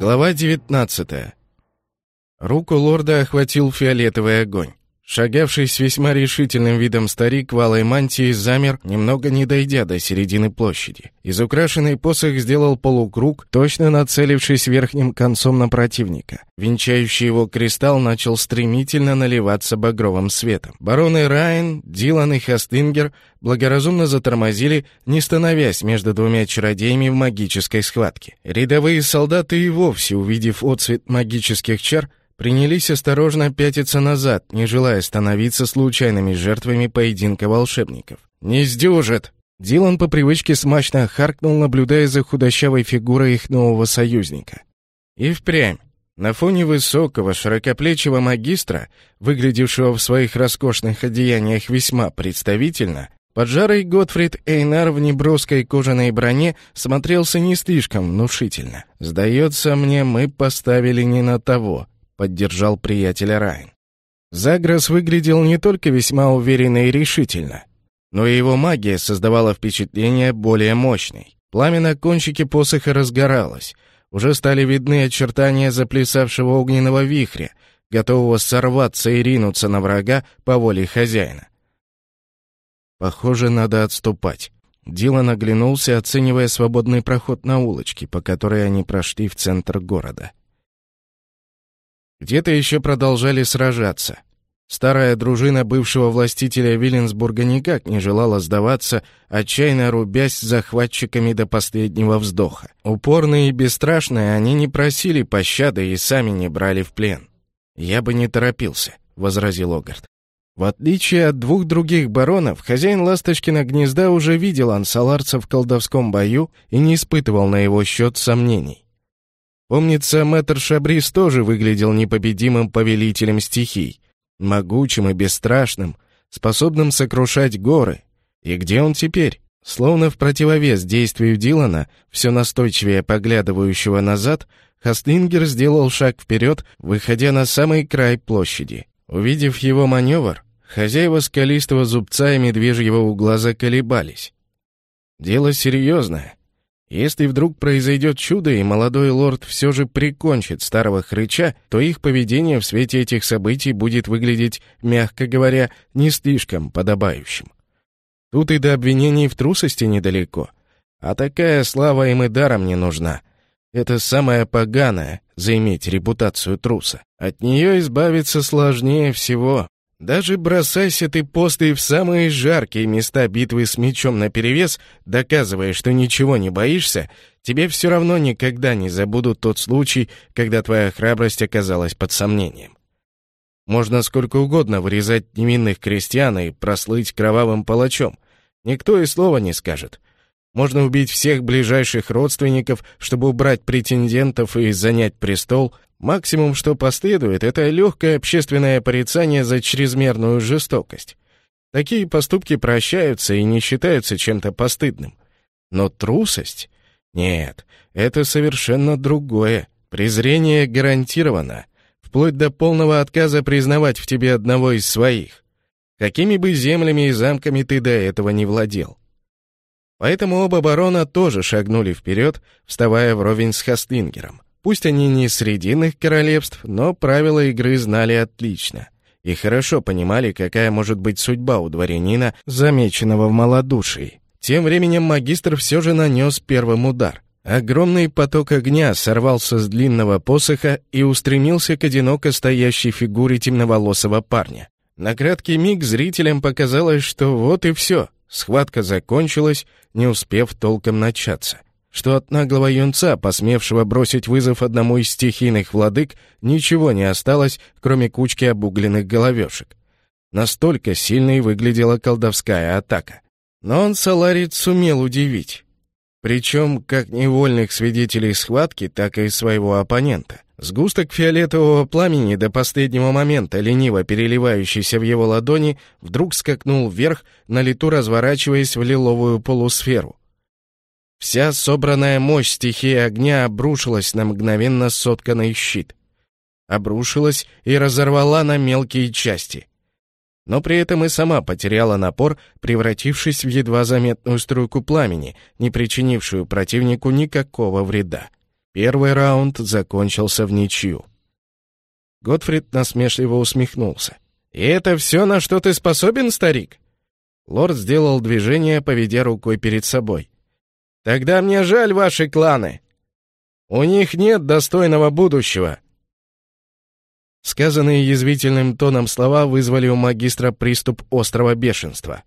Глава 19. Руку лорда охватил фиолетовый огонь. Шагавший с весьма решительным видом старик в алой мантии замер, немного не дойдя до середины площади. Изукрашенный посох сделал полукруг, точно нацелившись верхним концом на противника. Венчающий его кристалл начал стремительно наливаться багровым светом. Бароны Райан, Дилан и Хастингер благоразумно затормозили, не становясь между двумя чародеями в магической схватке. Рядовые солдаты и вовсе, увидев отцвет магических чар, принялись осторожно пятиться назад, не желая становиться случайными жертвами поединка волшебников. «Не сдюжит!» Дилан по привычке смачно харкнул, наблюдая за худощавой фигурой их нового союзника. И впрямь. На фоне высокого, широкоплечего магистра, выглядевшего в своих роскошных одеяниях весьма представительно, поджарый Готфрид Эйнар в неброской кожаной броне смотрелся не слишком внушительно. «Сдается мне, мы поставили не на того», поддержал приятеля Райан. Загрос выглядел не только весьма уверенно и решительно, но и его магия создавала впечатление более мощной. Пламя на кончике посоха разгоралось. Уже стали видны очертания заплясавшего огненного вихря, готового сорваться и ринуться на врага по воле хозяина. Похоже, надо отступать. Дилан оглянулся, оценивая свободный проход на улочке, по которой они прошли в центр города. Где-то еще продолжали сражаться. Старая дружина бывшего властителя Виленсбурга никак не желала сдаваться, отчаянно рубясь с захватчиками до последнего вздоха. Упорные и бесстрашные, они не просили пощады и сами не брали в плен. «Я бы не торопился», — возразил Огарт. В отличие от двух других баронов, хозяин Ласточкина гнезда уже видел ансаларца в колдовском бою и не испытывал на его счет сомнений. Помнится, мэтр Шабрис тоже выглядел непобедимым повелителем стихий, могучим и бесстрашным, способным сокрушать горы. И где он теперь? Словно в противовес действию Дилана, все настойчивее поглядывающего назад, Хастлингер сделал шаг вперед, выходя на самый край площади. Увидев его маневр, хозяева скалистого зубца и медвежьего угла заколебались. Дело серьезное. Если вдруг произойдет чудо, и молодой лорд все же прикончит старого хрыча, то их поведение в свете этих событий будет выглядеть, мягко говоря, не слишком подобающим. Тут и до обвинений в трусости недалеко. А такая слава им и даром не нужна. Это самое поганое — заиметь репутацию труса. От нее избавиться сложнее всего. Даже бросайся ты после в самые жаркие места битвы с мечом наперевес, доказывая, что ничего не боишься, тебе все равно никогда не забудут тот случай, когда твоя храбрость оказалась под сомнением. Можно сколько угодно вырезать невинных крестьян и прослыть кровавым палачом. Никто и слова не скажет. Можно убить всех ближайших родственников, чтобы убрать претендентов и занять престол, Максимум, что последует, это легкое общественное порицание за чрезмерную жестокость. Такие поступки прощаются и не считаются чем-то постыдным. Но трусость? Нет, это совершенно другое. Презрение гарантировано, вплоть до полного отказа признавать в тебе одного из своих. Какими бы землями и замками ты до этого не владел. Поэтому оба барона тоже шагнули вперед, вставая вровень с Хастингером. Пусть они не срединных королевств, но правила игры знали отлично и хорошо понимали, какая может быть судьба у дворянина, замеченного в малодушии. Тем временем магистр все же нанес первым удар. Огромный поток огня сорвался с длинного посоха и устремился к одиноко стоящей фигуре темноволосого парня. На краткий миг зрителям показалось, что вот и все, схватка закончилась, не успев толком начаться что от наглого юнца, посмевшего бросить вызов одному из стихийных владык, ничего не осталось, кроме кучки обугленных головешек. Настолько сильной выглядела колдовская атака. Но он Саларит сумел удивить. Причем как невольных свидетелей схватки, так и своего оппонента. Сгусток фиолетового пламени до последнего момента, лениво переливающийся в его ладони, вдруг скакнул вверх, на лету разворачиваясь в лиловую полусферу. Вся собранная мощь стихии огня обрушилась на мгновенно сотканный щит. Обрушилась и разорвала на мелкие части. Но при этом и сама потеряла напор, превратившись в едва заметную струйку пламени, не причинившую противнику никакого вреда. Первый раунд закончился в ничью. Готфрид насмешливо усмехнулся. «И это все, на что ты способен, старик?» Лорд сделал движение, поведя рукой перед собой. «Тогда мне жаль ваши кланы. У них нет достойного будущего». Сказанные язвительным тоном слова вызвали у магистра приступ острого бешенства.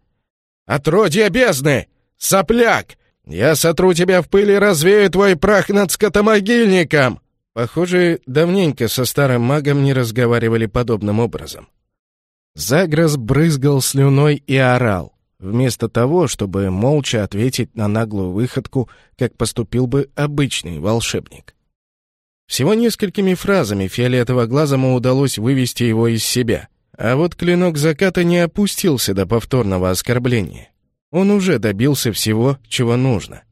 «Отродье бездны! Сопляк! Я сотру тебя в пыль и развею твой прах над скотомогильником!» Похоже, давненько со старым магом не разговаривали подобным образом. Загрос брызгал слюной и орал, вместо того, чтобы молча ответить на наглую выходку, как поступил бы обычный волшебник. Всего несколькими фразами фиолетово-глазому удалось вывести его из себя, а вот клинок заката не опустился до повторного оскорбления. Он уже добился всего, чего нужно.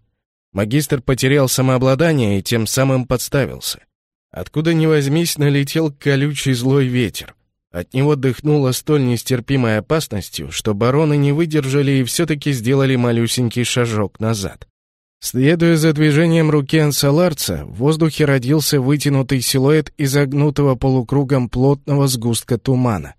Магистр потерял самообладание и тем самым подставился. Откуда ни возьмись, налетел колючий злой ветер. От него дыхнуло столь нестерпимой опасностью, что бароны не выдержали и все-таки сделали малюсенький шажок назад. Следуя за движением руки ансаларца, в воздухе родился вытянутый силуэт изогнутого полукругом плотного сгустка тумана.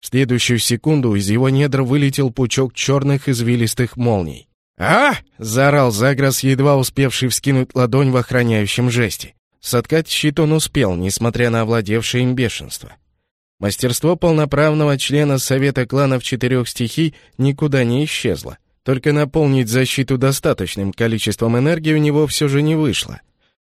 В следующую секунду из его недр вылетел пучок черных извилистых молний. «А!» — заорал Загрос, едва успевший вскинуть ладонь в охраняющем жесте. Соткать щит он успел, несмотря на овладевшее им бешенство. Мастерство полноправного члена Совета кланов четырех стихий никуда не исчезло. Только наполнить защиту достаточным количеством энергии у него все же не вышло.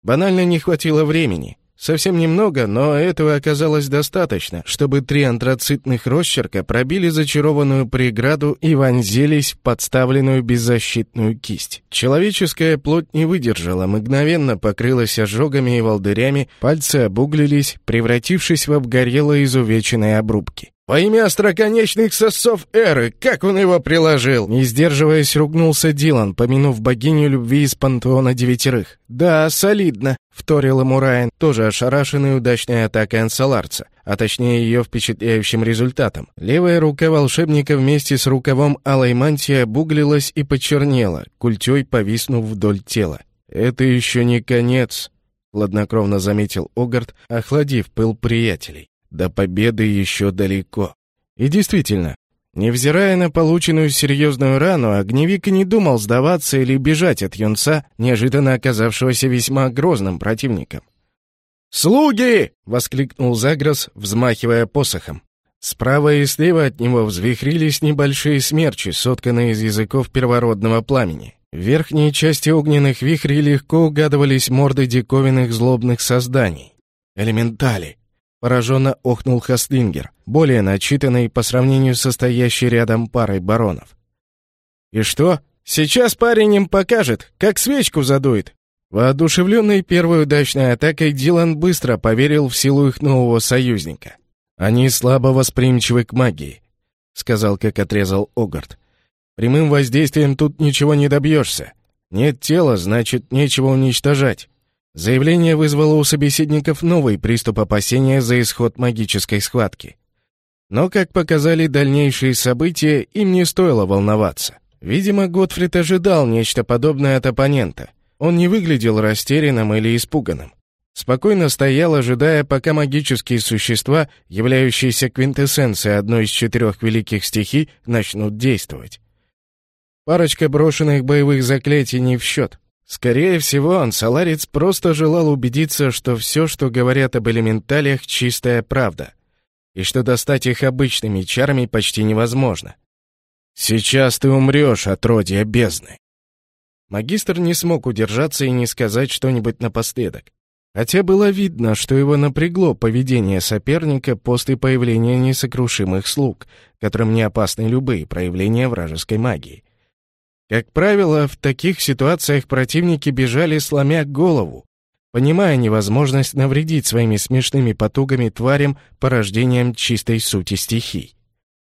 Банально не хватило времени. Совсем немного, но этого оказалось достаточно, чтобы три антрацитных росчерка пробили зачарованную преграду и вонзились в подставленную беззащитную кисть. Человеческая плоть не выдержала, мгновенно покрылась ожогами и волдырями, пальцы обуглились, превратившись в обгорелые изувеченные обрубки. «Во имя остроконечных сосов Эры, как он его приложил!» Не сдерживаясь, ругнулся Дилан, помянув богиню любви из пантеона девятерых. «Да, солидно», — вторил ему Райан, тоже ошарашенный удачной атакой ансаларца, а точнее ее впечатляющим результатом. Левая рука волшебника вместе с рукавом алой мантии обуглилась и почернела, культей повиснув вдоль тела. «Это еще не конец», — хладнокровно заметил Огарт, охладив пыл приятелей. До победы еще далеко. И действительно, невзирая на полученную серьезную рану, огневик и не думал сдаваться или бежать от юнца, неожиданно оказавшегося весьма грозным противником. «Слуги!» — воскликнул Загрос, взмахивая посохом. Справа и слева от него взвихрились небольшие смерчи, сотканные из языков первородного пламени. В верхней части огненных вихрей легко угадывались морды диковинных злобных созданий. Элементали, Пораженно охнул Хастлингер, более начитанный по сравнению со стоящей рядом парой баронов. «И что? Сейчас парень им покажет, как свечку задует!» Воодушевленный первой удачной атакой, Дилан быстро поверил в силу их нового союзника. «Они слабо восприимчивы к магии», — сказал, как отрезал Огарт. «Прямым воздействием тут ничего не добьешься. Нет тела, значит, нечего уничтожать. Заявление вызвало у собеседников новый приступ опасения за исход магической схватки. Но, как показали дальнейшие события, им не стоило волноваться. Видимо, Готфрид ожидал нечто подобное от оппонента. Он не выглядел растерянным или испуганным. Спокойно стоял, ожидая, пока магические существа, являющиеся квинтэссенцией одной из четырех великих стихий, начнут действовать. Парочка брошенных боевых заклятий не в счет. Скорее всего, ансаларец просто желал убедиться, что все, что говорят об элементалях, чистая правда, и что достать их обычными чарами почти невозможно. «Сейчас ты умрешь, отродье бездны!» Магистр не смог удержаться и не сказать что-нибудь напоследок. Хотя было видно, что его напрягло поведение соперника после появления несокрушимых слуг, которым не опасны любые проявления вражеской магии. Как правило, в таких ситуациях противники бежали, сломя голову, понимая невозможность навредить своими смешными потугами тварям порождением чистой сути стихий.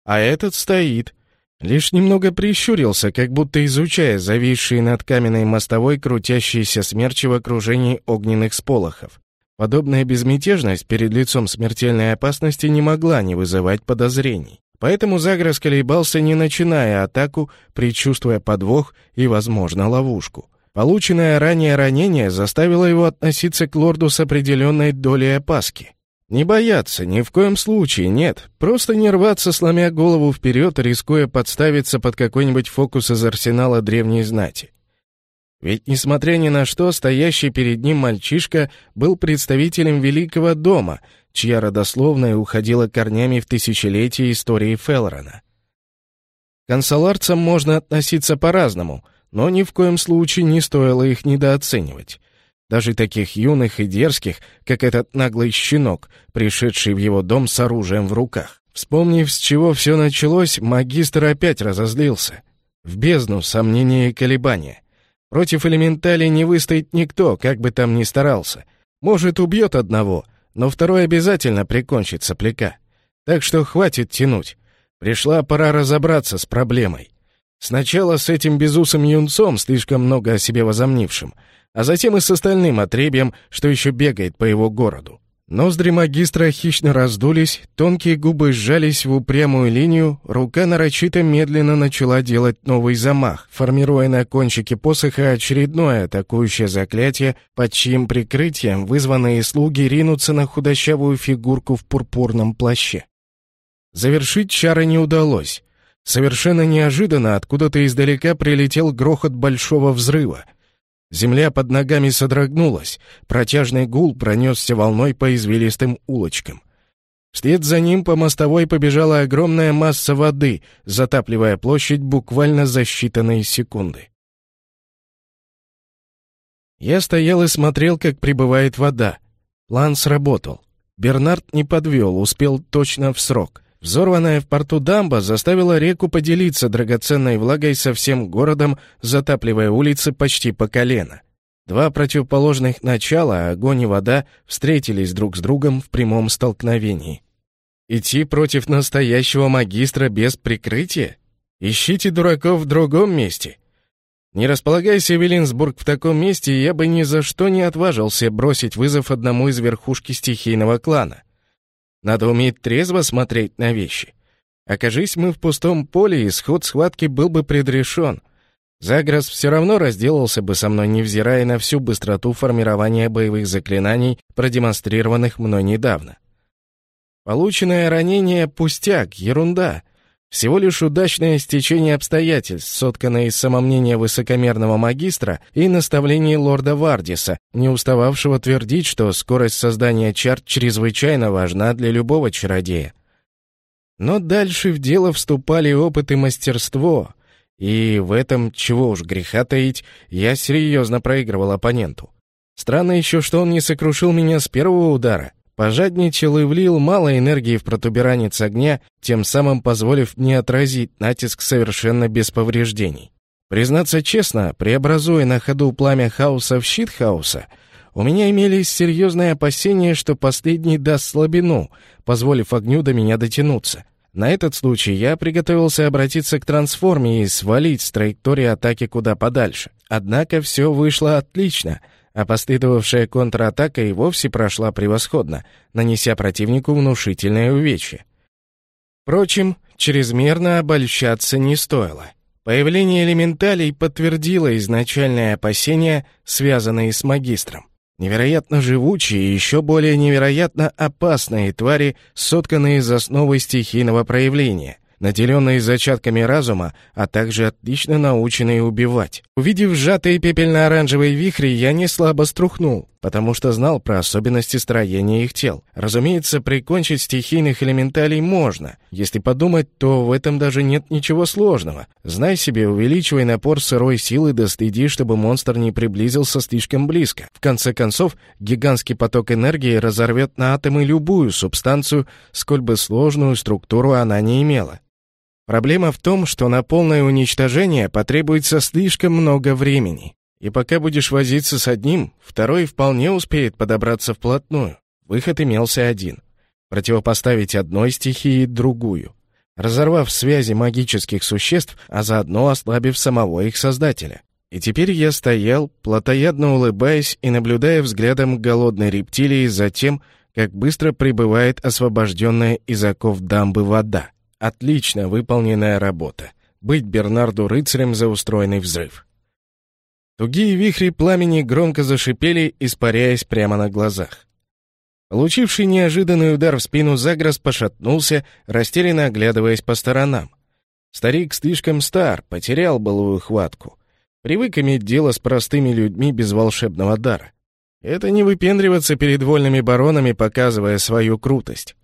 А этот стоит, лишь немного прищурился, как будто изучая зависшие над каменной мостовой крутящиеся смерчи в окружении огненных сполохов. Подобная безмятежность перед лицом смертельной опасности не могла не вызывать подозрений. Поэтому Загрос колебался, не начиная атаку, предчувствуя подвох и, возможно, ловушку. Полученное ранее ранение заставило его относиться к лорду с определенной долей опаски. Не бояться, ни в коем случае, нет. Просто не рваться, сломя голову вперед, рискуя подставиться под какой-нибудь фокус из арсенала древней знати. Ведь, несмотря ни на что, стоящий перед ним мальчишка был представителем великого дома, чья родословная уходила корнями в тысячелетия истории Фелрона. К консоларцам можно относиться по-разному, но ни в коем случае не стоило их недооценивать даже таких юных и дерзких, как этот наглый щенок, пришедший в его дом с оружием в руках. Вспомнив, с чего все началось, магистр опять разозлился. В бездну сомнения и колебания. Против элементалей не выстоит никто, как бы там ни старался. Может, убьет одного, но второй обязательно прикончит сопляка. Так что хватит тянуть. Пришла пора разобраться с проблемой. Сначала с этим безусым юнцом, слишком много о себе возомнившим, а затем и с остальным отребьем, что еще бегает по его городу. Ноздри магистра хищно раздулись, тонкие губы сжались в упрямую линию, рука нарочито медленно начала делать новый замах, формируя на кончике посоха очередное атакующее заклятие, под чьим прикрытием вызванные слуги ринутся на худощавую фигурку в пурпурном плаще. Завершить чары не удалось. Совершенно неожиданно откуда-то издалека прилетел грохот большого взрыва — Земля под ногами содрогнулась, протяжный гул пронесся волной по извилистым улочкам. Вслед за ним по мостовой побежала огромная масса воды, затапливая площадь буквально за считанные секунды. Я стоял и смотрел, как прибывает вода. План сработал. Бернард не подвел, успел точно в срок. Взорванная в порту дамба заставила реку поделиться драгоценной влагой со всем городом, затапливая улицы почти по колено. Два противоположных начала, огонь и вода, встретились друг с другом в прямом столкновении. Идти против настоящего магистра без прикрытия? Ищите дураков в другом месте. Не располагайся, Велинсбург, в таком месте, я бы ни за что не отважился бросить вызов одному из верхушки стихийного клана. Надо уметь трезво смотреть на вещи. Окажись мы в пустом поле, исход схватки был бы предрешен. Загрос все равно разделался бы со мной, невзирая на всю быстроту формирования боевых заклинаний, продемонстрированных мной недавно. Полученное ранение — пустяк, ерунда — всего лишь удачное стечение обстоятельств, сотканное из самомнения высокомерного магистра и наставлений лорда Вардиса, не устававшего твердить, что скорость создания чарт чрезвычайно важна для любого чародея. Но дальше в дело вступали опыт и мастерство, и в этом, чего уж греха таить, я серьезно проигрывал оппоненту. Странно еще, что он не сокрушил меня с первого удара. Пожадничал и влил мало энергии в протуберанец огня, тем самым позволив мне отразить натиск совершенно без повреждений. Признаться честно, преобразуя на ходу пламя хаоса в щит хаоса, у меня имелись серьезные опасения, что последний даст слабину, позволив огню до меня дотянуться. На этот случай я приготовился обратиться к трансформе и свалить с траектории атаки куда подальше. Однако все вышло отлично — а последовавшая контратака и вовсе прошла превосходно, нанеся противнику внушительное увечье. Впрочем, чрезмерно обольщаться не стоило. Появление элементалей подтвердило изначальные опасения, связанные с магистром. Невероятно живучие и еще более невероятно опасные твари, сотканные из основы стихийного проявления — наделенные зачатками разума, а также отлично наученные убивать. Увидев сжатые пепельно-оранжевые вихри, я не слабо струхнул, потому что знал про особенности строения их тел. Разумеется, прикончить стихийных элементалей можно. Если подумать, то в этом даже нет ничего сложного. Знай себе, увеличивай напор сырой силы да стыди, чтобы монстр не приблизился слишком близко. В конце концов, гигантский поток энергии разорвет на атомы любую субстанцию, сколь бы сложную структуру она не имела. Проблема в том, что на полное уничтожение потребуется слишком много времени. И пока будешь возиться с одним, второй вполне успеет подобраться вплотную. Выход имелся один. Противопоставить одной стихии другую. Разорвав связи магических существ, а заодно ослабив самого их создателя. И теперь я стоял, плотоядно улыбаясь и наблюдая взглядом голодной рептилии за тем, как быстро прибывает освобожденная из оков дамбы вода. Отлично выполненная работа. Быть Бернарду рыцарем за устроенный взрыв. Тугие вихри пламени громко зашипели, испаряясь прямо на глазах. Получивший неожиданный удар в спину Загрос пошатнулся, растерянно оглядываясь по сторонам. Старик слишком стар, потерял былую хватку. Привык иметь дело с простыми людьми без волшебного дара. Это не выпендриваться перед вольными баронами, показывая свою крутость.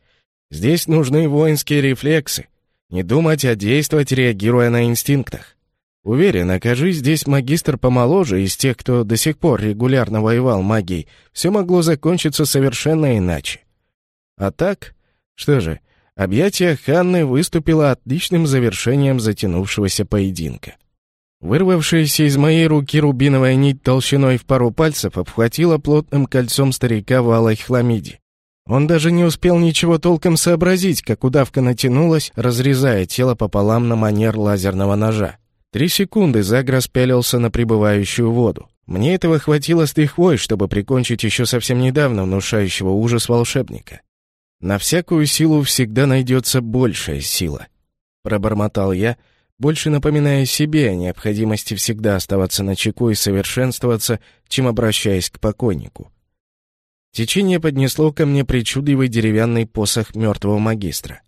Здесь нужны воинские рефлексы. Не думать, а действовать, реагируя на инстинктах. Уверен, окажись здесь магистр помоложе из тех, кто до сих пор регулярно воевал магией, все могло закончиться совершенно иначе. А так, что же, объятие Ханны выступило отличным завершением затянувшегося поединка. Вырвавшаяся из моей руки рубиновая нить толщиной в пару пальцев обхватила плотным кольцом старика в. Он даже не успел ничего толком сообразить, как удавка натянулась, разрезая тело пополам на манер лазерного ножа. Три секунды Загрос пялился на прибывающую воду. Мне этого хватило с лихвой, чтобы прикончить еще совсем недавно внушающего ужас волшебника. На всякую силу всегда найдется большая сила. Пробормотал я, больше напоминая себе о необходимости всегда оставаться на чеку и совершенствоваться, чем обращаясь к покойнику. Течение поднесло ко мне причудливый деревянный посох мертвого магистра.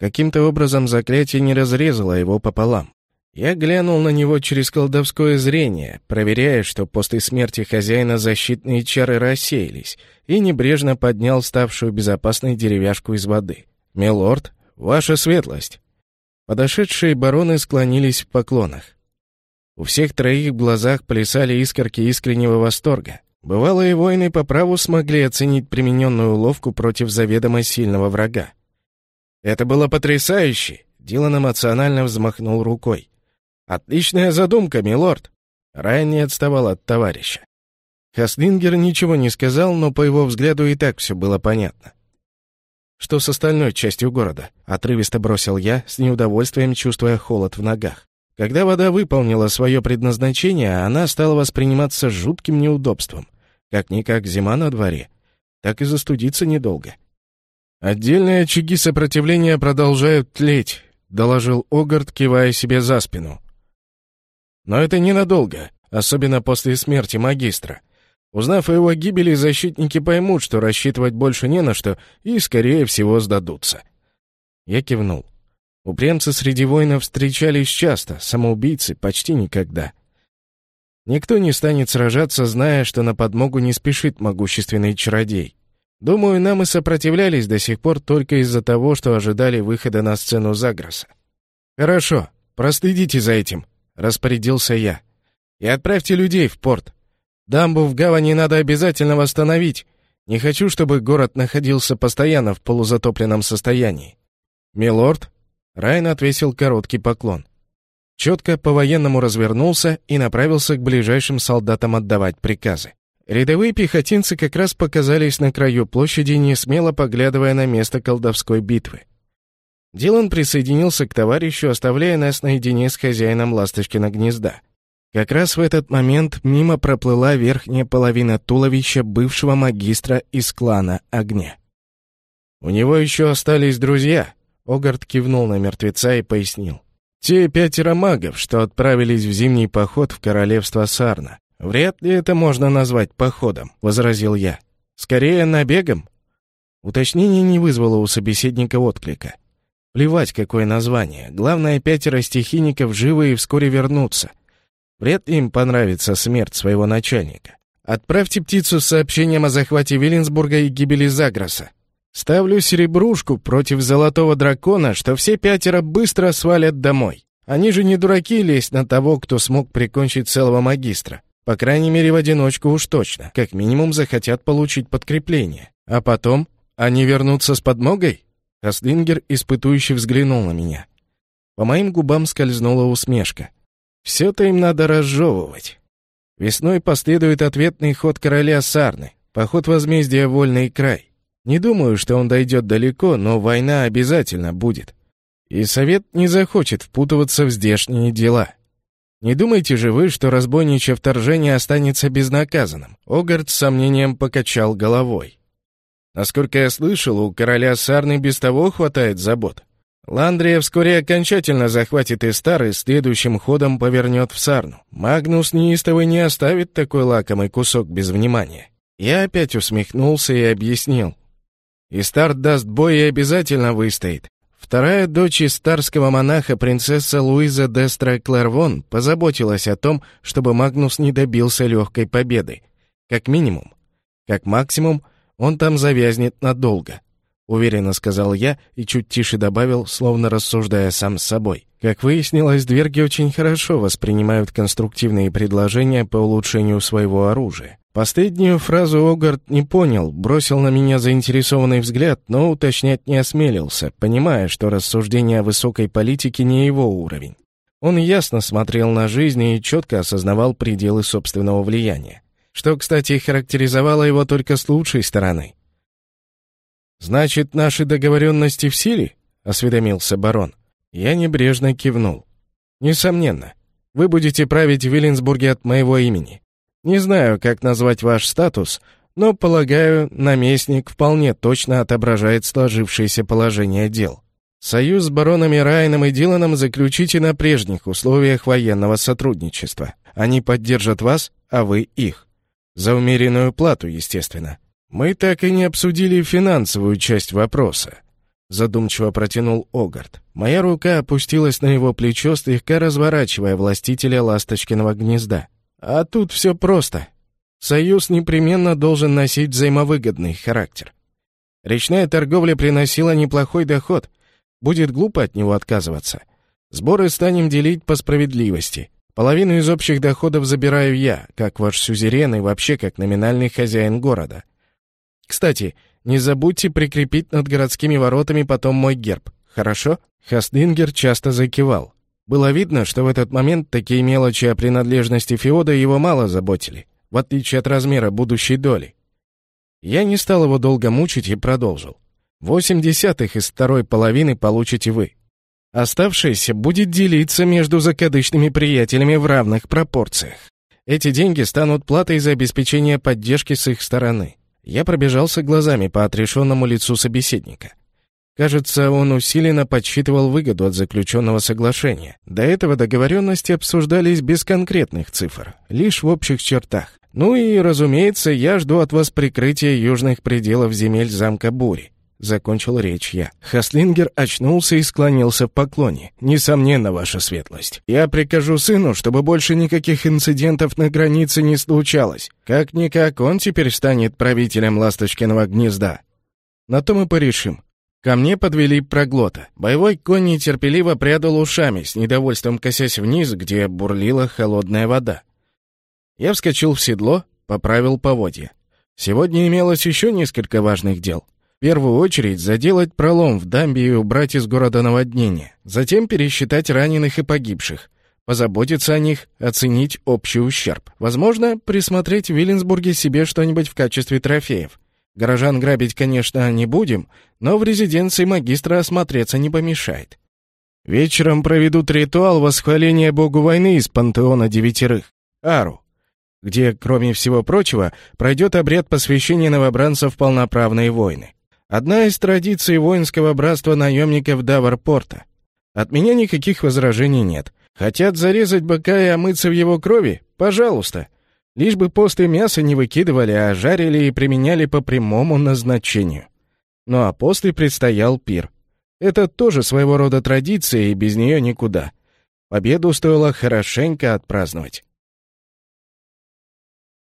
Каким-то образом заклятие не разрезало его пополам. Я глянул на него через колдовское зрение, проверяя, что после смерти хозяина защитные чары рассеялись, и небрежно поднял ставшую безопасной деревяшку из воды. «Милорд, ваша светлость!» Подошедшие бароны склонились в поклонах. У всех троих в глазах плясали искорки искреннего восторга. Бывалые воины по праву смогли оценить примененную уловку против заведомо сильного врага. «Это было потрясающе!» Дилан эмоционально взмахнул рукой. «Отличная задумка, милорд!» Райан не отставал от товарища. Хаслингер ничего не сказал, но по его взгляду и так все было понятно. «Что с остальной частью города?» — отрывисто бросил я, с неудовольствием чувствуя холод в ногах. Когда вода выполнила свое предназначение, она стала восприниматься жутким неудобством. Как-никак зима на дворе. Так и застудиться недолго. «Отдельные очаги сопротивления продолжают тлеть», — доложил Огард, кивая себе за спину. Но это ненадолго, особенно после смерти магистра. Узнав о его гибели, защитники поймут, что рассчитывать больше не на что, и, скорее всего, сдадутся. Я кивнул. Упрямцы среди воинов встречались часто, самоубийцы почти никогда. Никто не станет сражаться, зная, что на подмогу не спешит могущественный чародей. Думаю, нам и сопротивлялись до сих пор только из-за того, что ожидали выхода на сцену Загроса. «Хорошо, проследите за этим», распорядился я. «И отправьте людей в порт. Дамбу в гавани надо обязательно восстановить. Не хочу, чтобы город находился постоянно в полузатопленном состоянии». «Милорд?» Райан отвесил короткий поклон. Четко по-военному развернулся и направился к ближайшим солдатам отдавать приказы. Рядовые пехотинцы как раз показались на краю площади, не смело поглядывая на место колдовской битвы. Дилан присоединился к товарищу, оставляя нас наедине с хозяином ласточкина гнезда. Как раз в этот момент мимо проплыла верхняя половина туловища бывшего магистра из клана Огня. «У него еще остались друзья», — Огард кивнул на мертвеца и пояснил. «Те пятеро магов, что отправились в зимний поход в королевство Сарна. Вряд ли это можно назвать походом», — возразил я. «Скорее набегом». Уточнение не вызвало у собеседника отклика. Плевать, какое название. Главное, пятеро стихийников живы и вскоре вернутся. Вряд ли им понравится смерть своего начальника. Отправьте птицу с сообщением о захвате Виленсбурга и гибели Загроса. Ставлю серебрушку против золотого дракона, что все пятеро быстро свалят домой. Они же не дураки лезть на того, кто смог прикончить целого магистра. По крайней мере, в одиночку уж точно. Как минимум захотят получить подкрепление. А потом они вернутся с подмогой? Хаслингер испытующе взглянул на меня. По моим губам скользнула усмешка. Все-то им надо разжевывать. Весной последует ответный ход короля Сарны, поход возмездия «Вольный край». Не думаю, что он дойдет далеко, но война обязательно будет. И совет не захочет впутываться в здешние дела. Не думайте же вы, что разбойничье вторжение останется безнаказанным. Огард с сомнением покачал головой. Насколько я слышал, у короля Сарны без того хватает забот. Ландрия вскоре окончательно захватит Истар и следующим ходом повернет в Сарну. Магнус неистовый не оставит такой лакомый кусок без внимания. Я опять усмехнулся и объяснил. Истар даст бой и обязательно выстоит. Вторая дочь истарского монаха, принцесса Луиза Дестра Клервон, позаботилась о том, чтобы Магнус не добился легкой победы. Как минимум. Как максимум, он там завязнет надолго. Уверенно сказал я и чуть тише добавил, словно рассуждая сам с собой. Как выяснилось, дверги очень хорошо воспринимают конструктивные предложения по улучшению своего оружия. Последнюю фразу Огард не понял, бросил на меня заинтересованный взгляд, но уточнять не осмелился, понимая, что рассуждение о высокой политике не его уровень. Он ясно смотрел на жизнь и четко осознавал пределы собственного влияния, что, кстати, характеризовало его только с лучшей стороны. «Значит, наши договоренности в силе?» — осведомился барон. Я небрежно кивнул. «Несомненно. Вы будете править в Виленсбурге от моего имени. Не знаю, как назвать ваш статус, но, полагаю, наместник вполне точно отображает сложившееся положение дел. Союз с баронами Райаном и Диланом заключите на прежних условиях военного сотрудничества. Они поддержат вас, а вы их. За умеренную плату, естественно. «Мы так и не обсудили финансовую часть вопроса», — задумчиво протянул Огард. Моя рука опустилась на его плечо, слегка разворачивая властителя ласточкиного гнезда. «А тут все просто. Союз непременно должен носить взаимовыгодный характер. Речная торговля приносила неплохой доход. Будет глупо от него отказываться. Сборы станем делить по справедливости. Половину из общих доходов забираю я, как ваш сюзерен и вообще как номинальный хозяин города. Кстати, не забудьте прикрепить над городскими воротами потом мой герб, хорошо?» Хастингер часто закивал. Было видно, что в этот момент такие мелочи о принадлежности Феода его мало заботили, в отличие от размера будущей доли. Я не стал его долго мучить и продолжил. Восемь десятых из второй половины получите вы. Оставшееся будет делиться между закадычными приятелями в равных пропорциях. Эти деньги станут платой за обеспечение поддержки с их стороны. Я пробежался глазами по отрешенному лицу собеседника. Кажется, он усиленно подсчитывал выгоду от заключенного соглашения. До этого договоренности обсуждались без конкретных цифр, лишь в общих чертах. Ну и, разумеется, я жду от вас прикрытия южных пределов земель замка Бури. — закончил речь я. Хаслингер очнулся и склонился в поклоне. «Несомненно, ваша светлость. Я прикажу сыну, чтобы больше никаких инцидентов на границе не случалось. Как-никак он теперь станет правителем Ласточкиного гнезда. На то мы порешим». Ко мне подвели проглота. Боевой конь нетерпеливо прядал ушами, с недовольством косясь вниз, где бурлила холодная вода. Я вскочил в седло, поправил поводья. Сегодня имелось еще несколько важных дел. В первую очередь заделать пролом в дамбе и убрать из города наводнение. Затем пересчитать раненых и погибших. Позаботиться о них, оценить общий ущерб. Возможно, присмотреть в Виленсбурге себе что-нибудь в качестве трофеев. Горожан грабить, конечно, не будем, но в резиденции магистра осмотреться не помешает. Вечером проведут ритуал восхваления богу войны из пантеона девятерых, Ару, где, кроме всего прочего, пройдет обряд посвящения новобранцев в полноправные войны. Одна из традиций воинского братства наемников Даварпорта. От меня никаких возражений нет. Хотят зарезать быка и омыться в его крови? Пожалуйста. Лишь бы после мяса не выкидывали, а жарили и применяли по прямому назначению. Ну а после предстоял пир. Это тоже своего рода традиция, и без нее никуда. Победу стоило хорошенько отпраздновать.